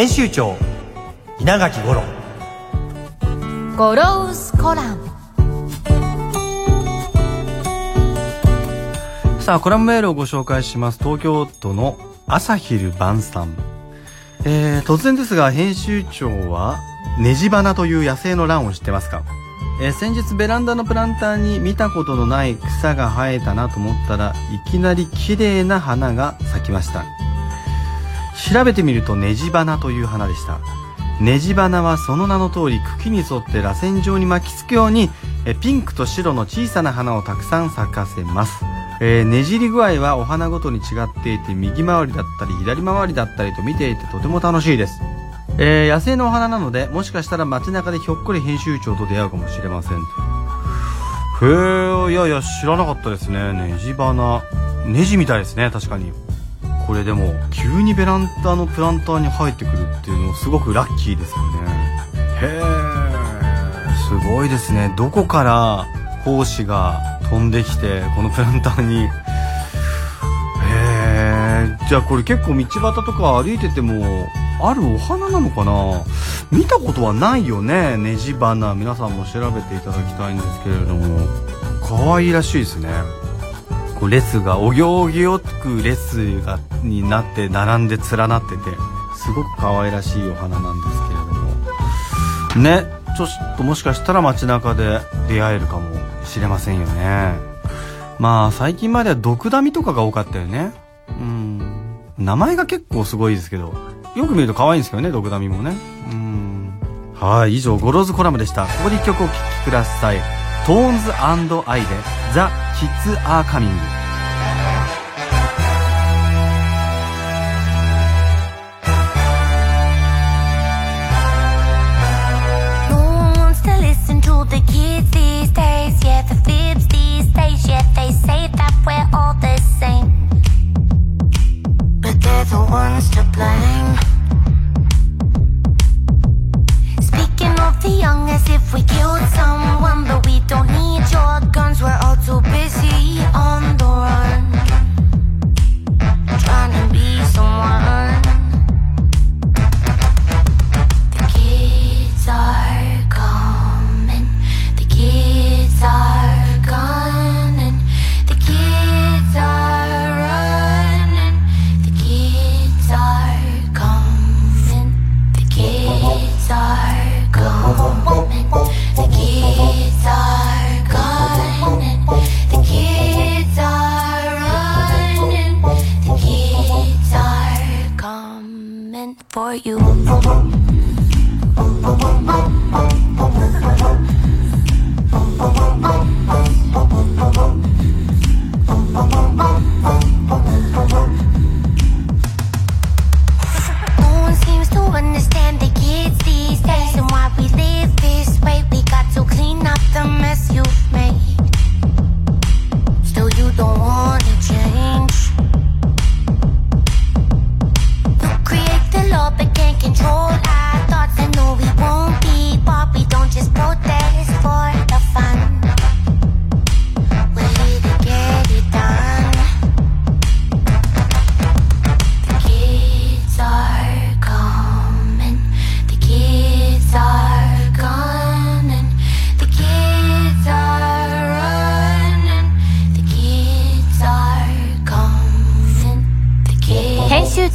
編集長稲垣五郎。ゴロウスコラム。さあコラムメールをご紹介します。東京都の朝昼晩さんえー、突然ですが編集長はネジバナという野生の蘭を知ってますか？えー先日ベランダのプランターに見たことのない草が生えたなと思ったらいきなり綺麗な花が咲きました調べてみるとネジバナという花でした。ネジバナはその名の通り茎に沿って螺旋状に巻きつくようにえピンクと白の小さな花をたくさん咲かせます、えーねじり具合はお花ごとに違っていて右回りだったり左回りだったりと見ていてとても楽しいです。えー野生のお花なのでもしかしたら街中でひょっこり編集長と出会うかもしれません。とへえいやいや知らなかったですね。ネジ花ネジみたいですね確かに。これでも急にベランダのプランターに生えてくるっていうのすごくラッキーですよね。へえすごいですね。どこから胞子が飛んできてこのプランターに。へえじゃあこれ結構道端とか歩いててもあるお花なのかな？見たことはないよね。ネジ花。皆さんも調べていただきたいんですけれども。可愛いらしいですねこう列がお行儀よく列がになって並んで連なっててすごく可愛らしいお花なんですけれども。ねちょっともしかしたら街中で出会えるかもしれませんよね。まあ最近までは毒ダミとかが多かったよね。うん。名前が結構すごいですけどよく見ると可愛いんですけどね毒ダミもね。うん。はい以上ゴローズコラムでした。ここで一曲お聴きください。 Tones and I で The Kids Are Coming for you.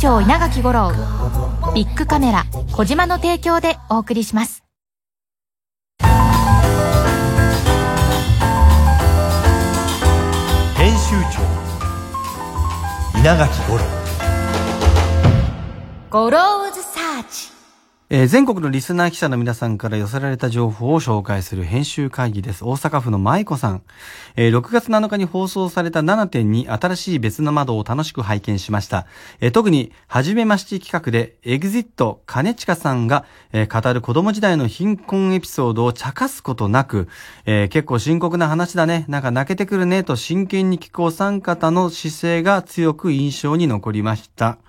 長稲垣吾郎ビッグカメラ小島の提供でお送りします。編集長稲垣五郎。ゴローズサーチえー全国のリスナー記者の皆さんから寄せられた情報を紹介する編集会議です。大阪府の舞子さん。えー6月7日に放送された7.2新しい別の窓を楽しく拝見しました。えー特に、はじめまして企画で、エグジット金近さんが、えー語る子供時代の貧困エピソードを茶化すことなく、えー結構深刻な話だね。なんか泣けてくるね、と真剣に聞くお三方の姿勢が強く印象に残りました。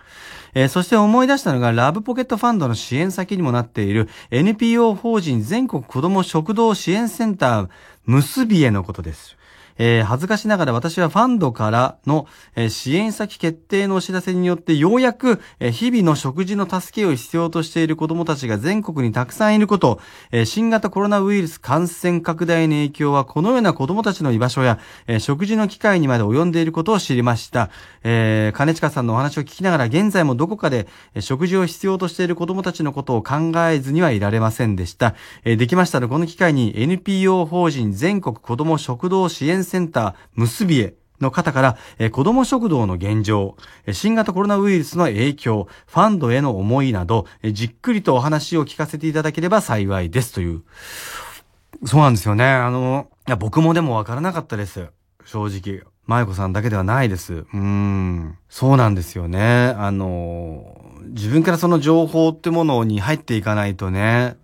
えーそして思い出したのが、ラブポケットファンドの支援先にもなっている NPO 法人全国子ども食堂支援センター、結びへのことです。えー恥ずかしながら私はファンドからの、えー支援先決定のお知らせによってようやく、えー日々の食事の助けを必要としている子供たちが全国にたくさんいること、えー新型コロナウイルス感染拡大の影響はこのような子供たちの居場所や、えー食事の機会にまで及んでいることを知りました。えー金近さんのお話を聞きながら現在もどこかで、えー食事を必要としている子供たちのことを考えずにはいられませんでした。えーできましたらこの機会に NPO 法人全国子ども食堂支援センター結びへの方から、えー子ども食堂の現状、えー新型コロナウイルスの影響、ファンドへの思いなど、えーじっくりとお話を聞かせていただければ幸いですという。そうなんですよね。あの、いや、僕もでもわからなかったです。正直。舞子さんだけではないです。うん。そうなんですよね。あの、自分からその情報ってものに入っていかないとね、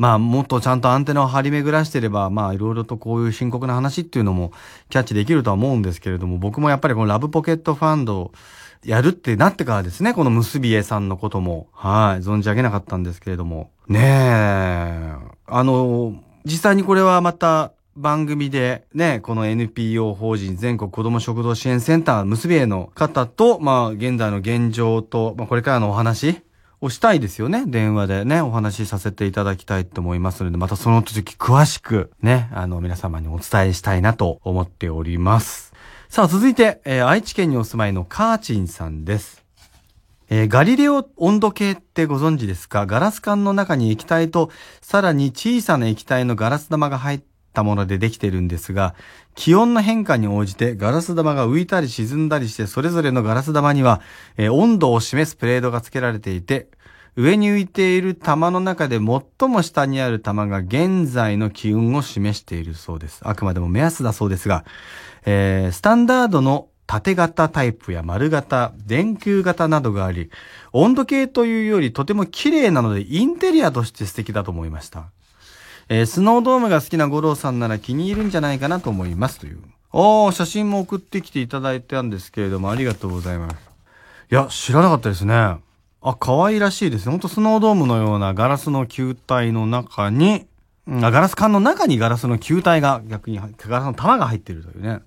まあ、もっとちゃんとアンテナを張り巡らしてれば、まあ、いろいろとこういう深刻な話っていうのもキャッチできるとは思うんですけれども、僕もやっぱりこのラブポケットファンドやるってなってからですね、この結びえさんのことも、はい、存じ上げなかったんですけれども。ねえ、あの、実際にこれはまた番組でね、この NPO 法人全国子ども食堂支援センター結びえの方と、まあ、現在の現状と、まあ、これからのお話、をしたいですよね。電話でね、お話しさせていただきたいと思いますので、またその時詳しくね、あの、皆様にお伝えしたいなと思っております。さあ、続いて、えー愛知県にお住まいのカーチンさんです。えーガリレオ温度計ってご存知ですか？ガラス管の中に液体と、さらに小さな液体のガラス玉が入ったものでできているんですが、気温の変化に応じてガラス玉が浮いたり沈んだりして、それぞれのガラス玉には、えー温度を示すプレートが付けられていて、上に浮いている玉の中で最も下にある玉が現在の気温を示しているそうです。あくまでも目安だそうですが、えースタンダードの縦型タイプや丸型、電球型などがあり、温度計というよりとても綺麗なのでインテリアとして素敵だと思いました。えースノードームが好きな五郎さんなら気に入るんじゃないかなと思いますという。ああ、写真も送ってきていただいたんですけれども、ありがとうございます。いや、知らなかったですね。あ、可愛らしいですね。ほんとスノードームのようなガラスの球体の中に、うんあガラス管の中にガラスの球体が逆に、ガラスの玉が入ってるというね。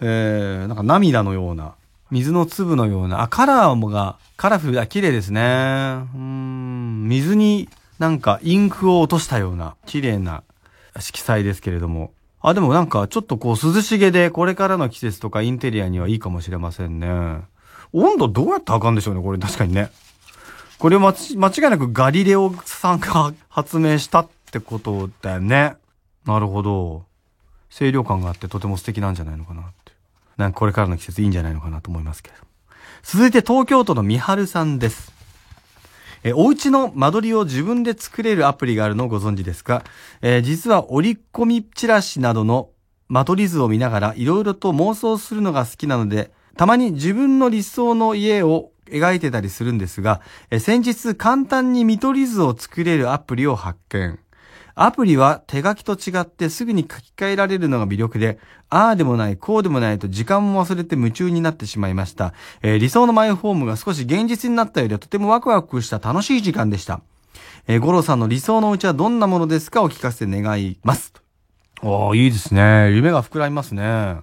えー、なんか涙のような、水の粒のような、あ、カラーもが、カラフルだ、綺麗ですね。うん、水になんかインクを落としたような、綺麗な色彩ですけれども。あ、でもなんかちょっとこう涼しげで、これからの季節とかインテリアにはいいかもしれませんね。温度どうやって測るんでしょうね、これ確かにね。これ間間違いなくガリレオさんが発明したってことだよね。なるほど。清涼感があってとても素敵なんじゃないのかなって。なんかこれからの季節いいんじゃないのかなと思いますけど。続いて東京都のみはるさんです。えーお家の間取りを自分で作れるアプリがあるのをご存知ですか、えー実は折り込みチラシなどの間取り図を見ながら色々と妄想するのが好きなので、たまに自分の理想の家を描いてたりするんですが、え先日簡単に見取り図を作れるアプリを発見。アプリは手書きと違ってすぐに書き換えられるのが魅力で、ああでもない、こうでもないと時間も忘れて夢中になってしまいました。えー理想のマイホームが少し現実になったようでとてもワクワクした楽しい時間でした。えー、五郎さんの理想のお家はどんなものですかお聞かせ願います。おー、いいですね。夢が膨らみますね。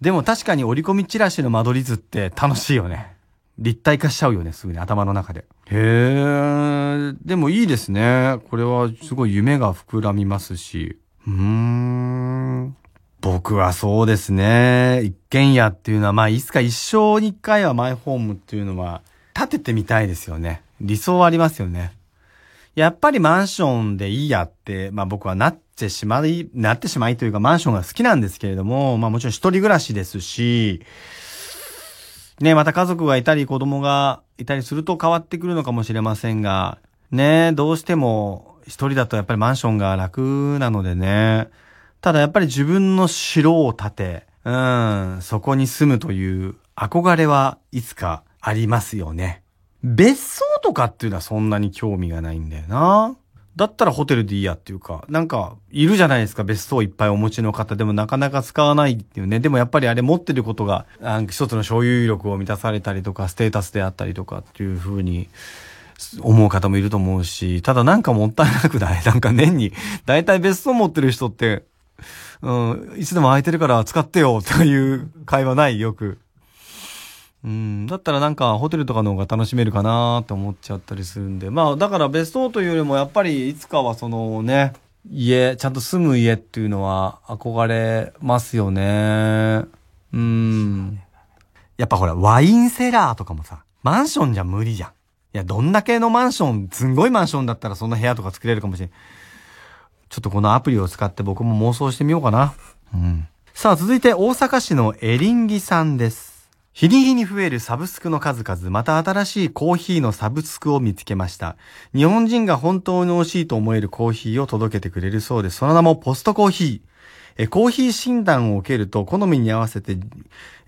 でも確かに折り込みチラシの間取り図って楽しいよね。立体化しちゃうよね、すぐに頭の中で。へー、でもいいですね。これはすごい夢が膨らみますし。うーん。僕はそうですね。一軒家っていうのは、まあ、いつか一生に一回はマイホームっていうのは、建ててみたいですよね。理想はありますよね。やっぱりマンションでいいやって、まあ僕はなってしまい、なってしまいというかマンションが好きなんですけれども、まあもちろん一人暮らしですし、ね、また家族がいたり子供がいたりすると変わってくるのかもしれませんが、ねどうしても一人だとやっぱりマンションが楽なのでね。ただやっぱり自分の城を建て、うん、そこに住むという憧れはいつかありますよね。別荘とかっていうのはそんなに興味がないんだよな。だったらホテルでいいやっていうか、なんか、いるじゃないですか、別荘いっぱいお持ちの方でもなかなか使わないっていうね。でもやっぱりあれ持ってることが、一つの所有力を満たされたりとか、ステータスであったりとかっていう風に、思う方もいると思うし、ただなんかもったいなくない？なんか年に、だいたい別荘持ってる人って、うん、いつでも空いてるから使ってよという会話ないよく。うん、だったらなんかホテルとかの方が楽しめるかなって思っちゃったりするんで。まあだから別荘というよりもやっぱりいつかはそのね、家、ちゃんと住む家っていうのは憧れますよね。うん。やっぱほら、ワインセラーとかもさ、マンションじゃ無理じゃん。いや、どんだけのマンション、すんごいマンションだったらそんな部屋とか作れるかもしれん。ちょっとこのアプリを使って僕も妄想してみようかな。うん。さあ、続いて大阪市のエリンギさんです。日に日に増えるサブスクの数々、また新しいコーヒーのサブスクを見つけました。日本人が本当に美味しいと思えるコーヒーを届けてくれるそうです。その名もポストコーヒー。コーヒー診断を受けると、好みに合わせて、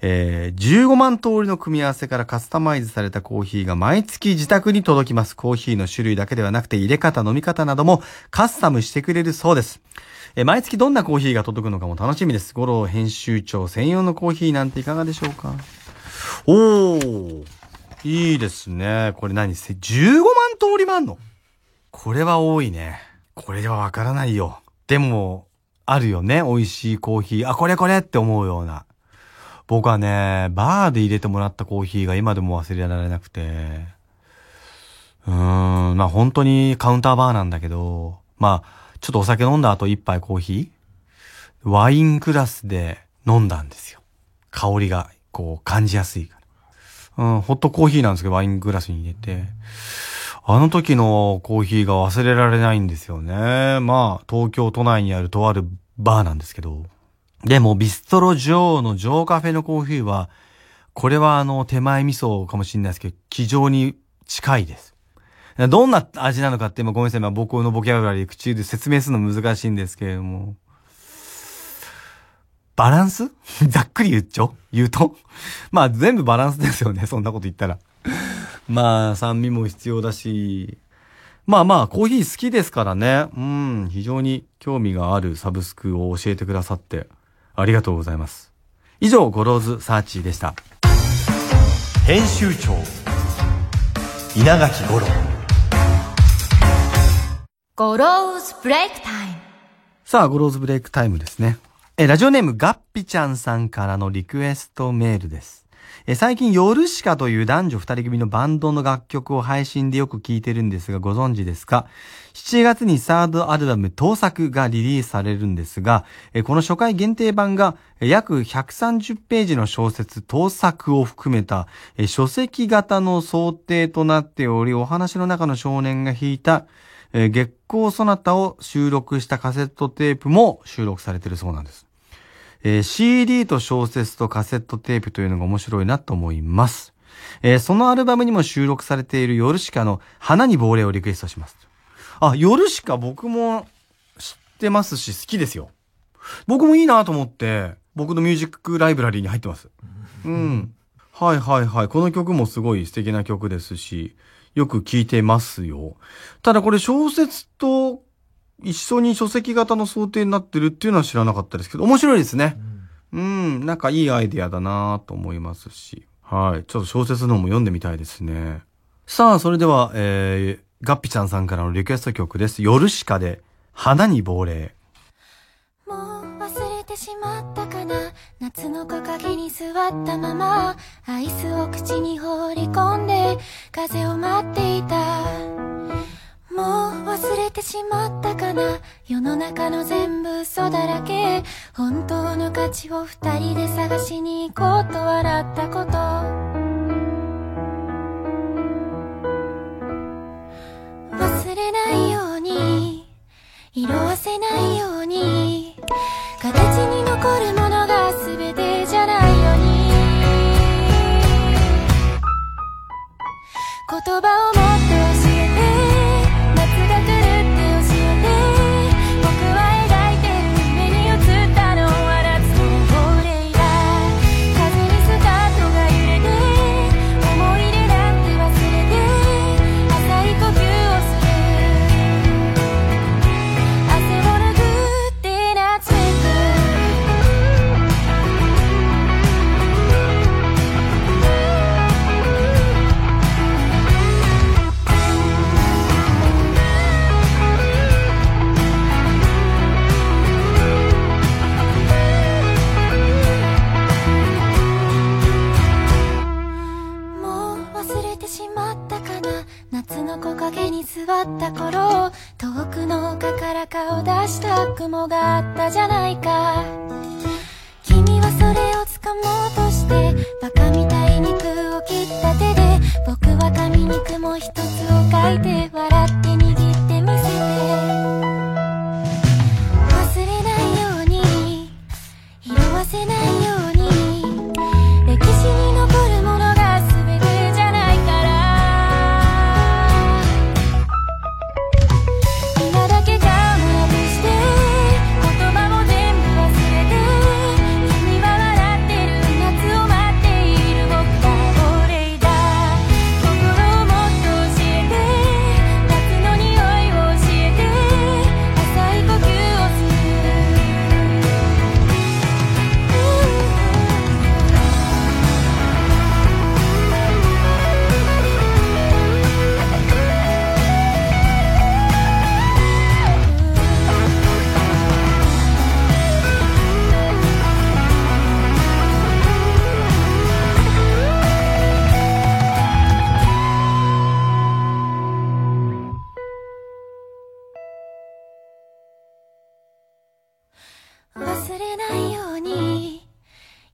えー、15万通りの組み合わせからカスタマイズされたコーヒーが毎月自宅に届きます。コーヒーの種類だけではなくて入れ方、飲み方などもカスタムしてくれるそうです。え毎月どんなコーヒーが届くのかも楽しみです。五郎編集長専用のコーヒーなんていかがでしょうか？おー。いいですね。これ何 ?15 万通りもあんの？これは多いね。これではわからないよ。でも、あるよね。美味しいコーヒー。あ、これこれって思うような。僕はね、バーで入れてもらったコーヒーが今でも忘れられなくて。うーん、まあ本当にカウンターバーなんだけど、まあ、ちょっとお酒飲んだ後一杯コーヒーワインクラスで飲んだんですよ。香りがこう感じやすいから。うん、ホットコーヒーなんですけど、ワイングラスに入れて。あの時のコーヒーが忘れられないんですよね。まあ、東京都内にあるとあるバーなんですけど。でも、ビストロ女王のジョーカフェのコーヒーは、これはあの、手前味噌かもしれないですけど、非常に近いです。どんな味なのかって、ごめんなさい、まあ、僕のボキャブラリー、口で説明するの難しいんですけれども。バランス？ざっくり言っちゃう？言うと？まあ全部バランスですよね。そんなこと言ったらまあ酸味も必要だし。まあまあコーヒー好きですからね。うん。非常に興味があるサブスクを教えてくださってありがとうございます。以上、ゴローズサーチでした。編集長稲垣吾郎ゴローズブレイクタイムさあ、ゴローズブレイクタイムですね。え、ラジオネームガッピちゃんさんからのリクエストメールです。え、最近ヨルシカという男女二人組のバンドの楽曲を配信でよく聴いてるんですがご存知ですか ?7 月にサードアルバム盗作がリリースされるんですが、え、この初回限定版が約130ページの小説盗作を含めたえ書籍型の想定となっており、お話の中の少年が弾いたえー、月光ソナタを収録したカセットテープも収録されてるそうなんです。えー、CD と小説とカセットテープというのが面白いなと思います。えー、そのアルバムにも収録されているヨルシカの花に亡霊をリクエストします。あ、ヨルシカ僕も知ってますし好きですよ。僕もいいなと思って、僕のミュージックライブラリーに入ってます。うん。はいはいはい。この曲もすごい素敵な曲ですし、よく聞いてますよ。ただこれ小説と一緒に書籍型の想定になってるっていうのは知らなかったですけど、面白いですね。うん、うんなんかいいアイディアだなと思いますし。はい。ちょっと小説の方も読んでみたいですね。さあ、それでは、えー、ガッピちゃんさんからのリクエスト曲です。夜しかで、花に亡霊。もう忘れてしまったかな夏の木陰に座ったままアイスを口に放風を待っていた。もう忘れてしまったかな。世の中の全部嘘だらけ。本当の価値を二人で探しに行こうと笑ったこと。忘れないように。色あせないように。形に残るものが葉を持って教えて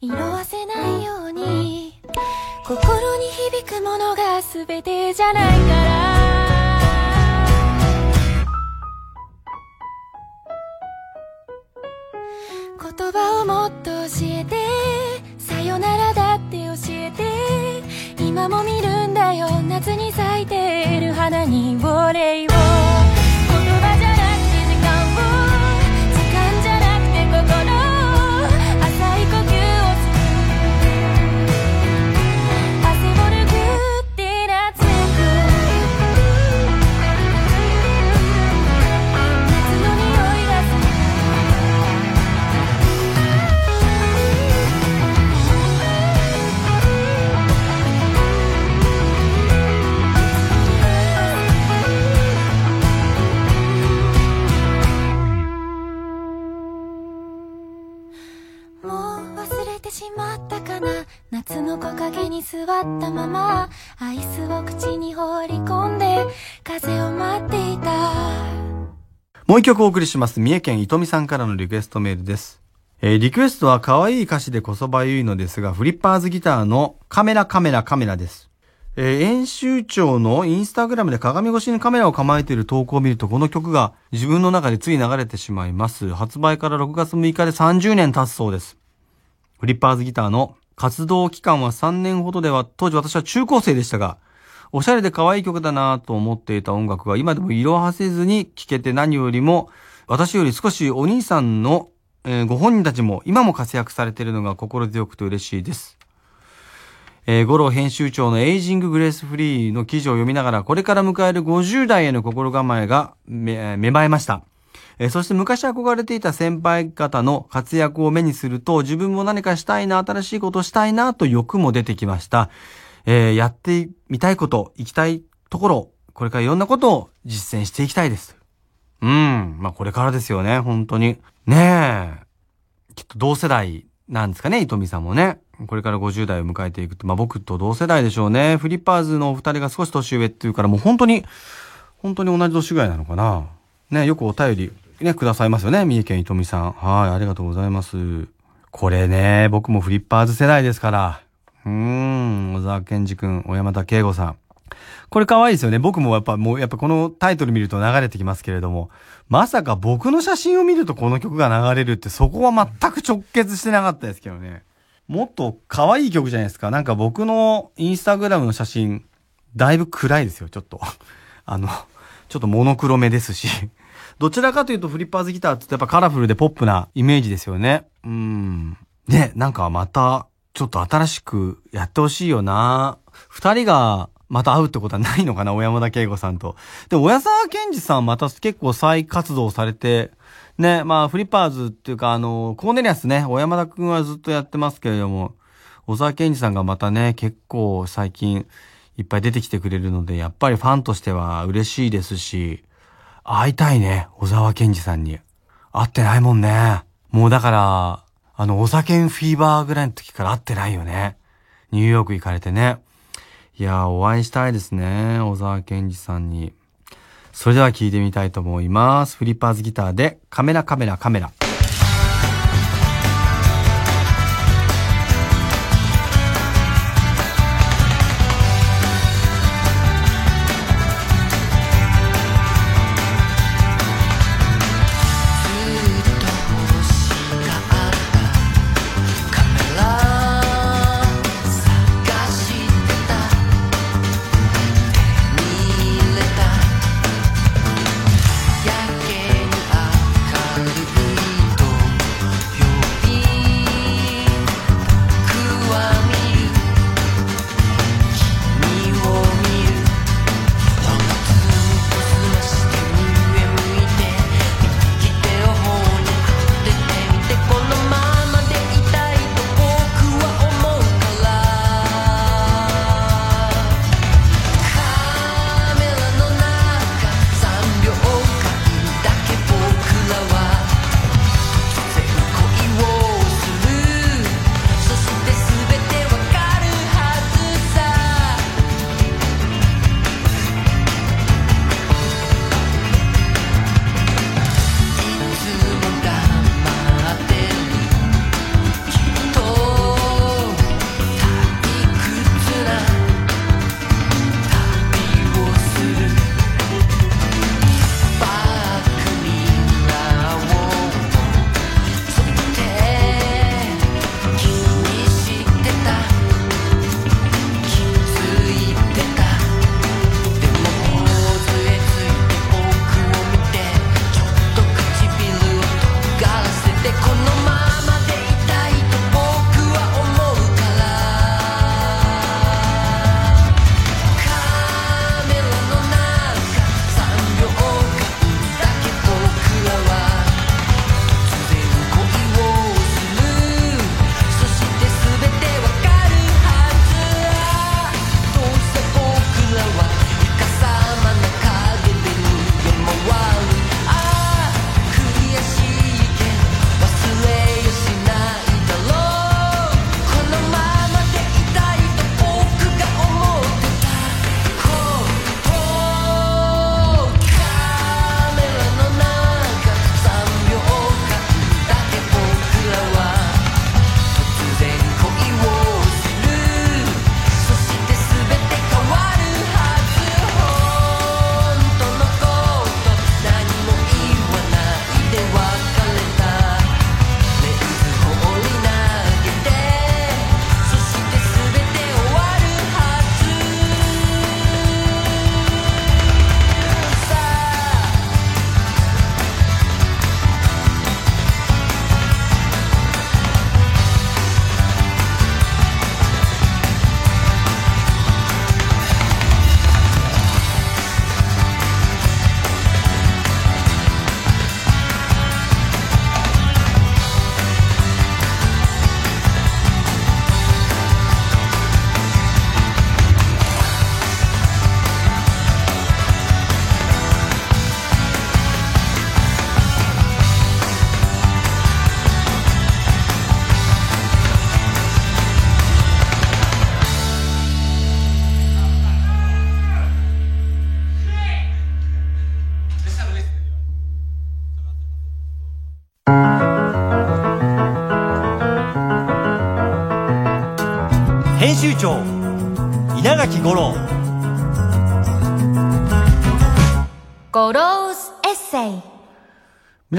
色褪せないように。心に響くものが全てじゃないから。言葉をもっと教えて。さよならだって教えて。今も見るんだよ。夏に咲いている花に。お礼を夏の木陰に座ったままアイスを口に放り込んで風を待っていたもう一曲お送りします。三重県糸美さんからのリクエストメールです。えーリクエストは可愛い歌詞でこそばゆいのですが、フリッパーズギターのカメラカメラカメラです。えー演習長のインスタグラムで鏡越しにカメラを構えている投稿を見ると、この曲が自分の中でつい流れてしまいます。発売から6月6日で30年経つそうです。フリッパーズギターの活動期間は3年ほどでは、当時私は中高生でしたが、おしゃれで可愛い曲だなと思っていた音楽が今でも色褪せずに聴けて何よりも、私より少しお兄さんの、えーご本人たちも今も活躍されているのが心強くて嬉しいです。えー、五郎編集長のエイジンググレースフリーの記事を読みながら、これから迎える50代への心構えがめえー芽生えました。えーそして昔憧れていた先輩方の活躍を目にすると、自分も何かしたいな、新しいことしたいな、と欲も出てきました。えーやってみたいこと、行きたいところ、これからいろんなことを実践していきたいです。うん。まあ、これからですよね、本当に。ねえ。きっと同世代なんですかね、糸美さんもね。これから50代を迎えていくって、まあ僕と同世代でしょうね。フリッパーズのお二人が少し年上っていうから、もう本当に、本当に同じ年ぐらいなのかな。ね、よくお便り、ね、くださいますよね。三重県糸美さん。はい、ありがとうございます。これね、僕もフリッパーズ世代ですから。うーん、小沢健二くん、小山田圭吾さん。これ可愛いですよね。僕もやっぱもう、やっぱこのタイトル見ると流れてきますけれども、まさか僕の写真を見るとこの曲が流れるってそこは全く直結してなかったですけどね。もっと可愛い曲じゃないですか。なんか僕のインスタグラムの写真、だいぶ暗いですよ、ちょっと。あの、ちょっとモノクロ目ですし。どちらかというとフリッパーズギターってやっぱカラフルでポップなイメージですよね。うん。ね、なんかまた、ちょっと新しくやってほしいよな。二人がまた会うってことはないのかな、小山田圭吾さんと。でも、小沢健二さんまた結構再活動されて、ね、まあ、フリッパーズっていうか、あの、コーネリアスね、小山田くんはずっとやってますけれども、小沢健二さんがまたね、結構最近いっぱい出てきてくれるので、やっぱりファンとしては嬉しいですし、会いたいね、小沢健二さんに。会ってないもんね。もうだから、あの、お酒フィーバーぐらいの時から会ってないよね。ニューヨーク行かれてね。いや、お会いしたいですね。小沢健二さんに。それでは聞いてみたいと思います。フリッパーズギターでカメラカメラカメラ。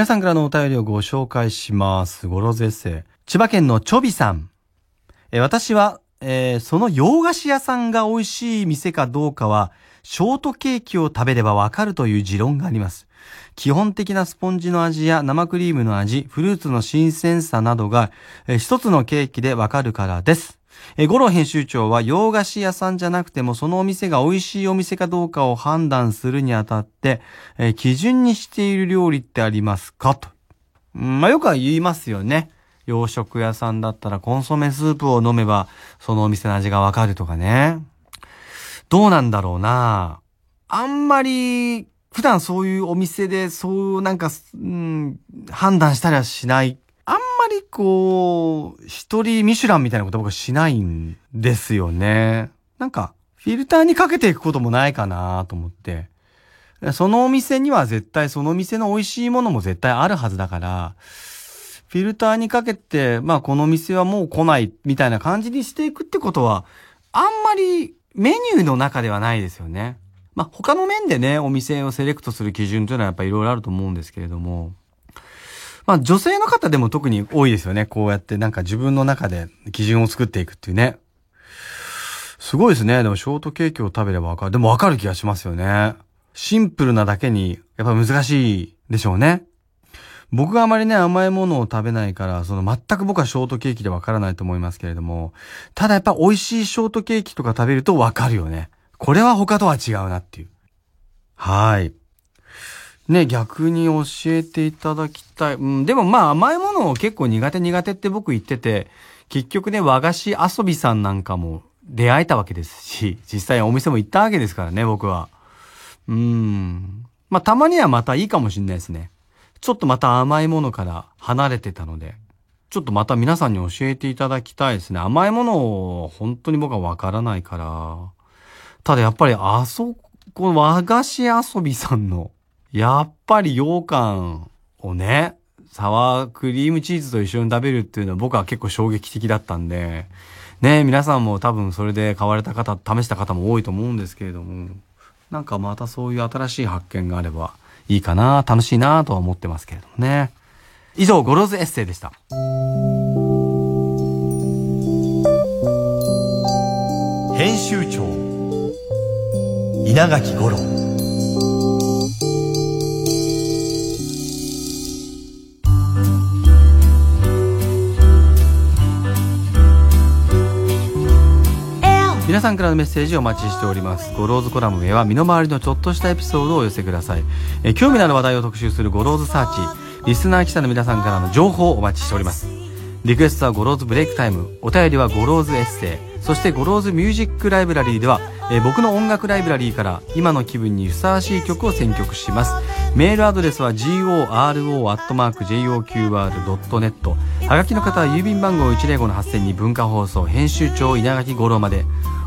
皆さんからのお便りをご紹介します。ゴローズエッセ。千葉県のちょびさん。え私は、えーその洋菓子屋さんが美味しい店かどうかは、ショートケーキを食べればわかるという持論があります。基本的なスポンジの味や生クリームの味、フルーツの新鮮さなどが、えー一つのケーキでわかるからです。えー、五郎編集長は洋菓子屋さんじゃなくてもそのお店が美味しいお店かどうかを判断するにあたって、えー基準にしている料理ってありますかと。うんまあよくは言いますよね。洋食屋さんだったらコンソメスープを飲めばそのお店の味がわかるとかね。どうなんだろうなあんまり普段そういうお店でそうなんか、うん、判断したりはしない。あんまりこう、一人ミシュランみたいなこと僕はしないんですよね。なんか、フィルターにかけていくこともないかなと思って。そのお店には絶対その店の美味しいものも絶対あるはずだから、フィルターにかけて、まあこの店はもう来ないみたいな感じにしていくってことは、あんまりメニューの中ではないですよね。まあ他の面でね、お店をセレクトする基準というのはやっぱりいろいろあると思うんですけれども、まあ女性の方でも特に多いですよね。こうやってなんか自分の中で基準を作っていくっていうね。すごいですね。でもショートケーキを食べればわかる。でもわかる気がしますよね。シンプルなだけに、やっぱ難しいでしょうね。僕があまりね、甘いものを食べないから、その全く僕はショートケーキでわからないと思いますけれども、ただやっぱ美味しいショートケーキとか食べるとわかるよね。これは他とは違うなっていう。はい。ね、逆に教えていただきたい。うん、でもまあ甘いものを結構苦手苦手って僕言ってて、結局ね、和菓子遊びさんなんかも出会えたわけですし、実際お店も行ったわけですからね、僕は。うん。まあたまにはまたいいかもしれないですね。ちょっとまた甘いものから離れてたので、ちょっとまた皆さんに教えていただきたいですね。甘いものを本当に僕はわからないから。ただやっぱりあそこ、和菓子遊びさんの、やっぱり羊羹をね、サワークリームチーズと一緒に食べるっていうのは僕は結構衝撃的だったんで、ね皆さんも多分それで買われた方、試した方も多いと思うんですけれども、なんかまたそういう新しい発見があればいいかな、楽しいなとは思ってますけれどもね。以上、ゴローズエッセイでした。編集長稲垣吾郎皆さんからのメッセージをお待ちしております。ゴローズコラムへは身の回りのちょっとしたエピソードをお寄せください。え興味のある話題を特集するゴローズサーチ。リスナー記者の皆さんからの情報をお待ちしております。リクエストはゴローズブレイクタイム。お便りはゴローズエッセイ。そしてゴローズミュージックライブラリーでは、え僕の音楽ライブラリーから今の気分にふさわしい曲を選曲します。メールアドレスは goro.joqr.net。はがきの方は郵便番号105-8000に文化放送編集長稲垣五郎まで。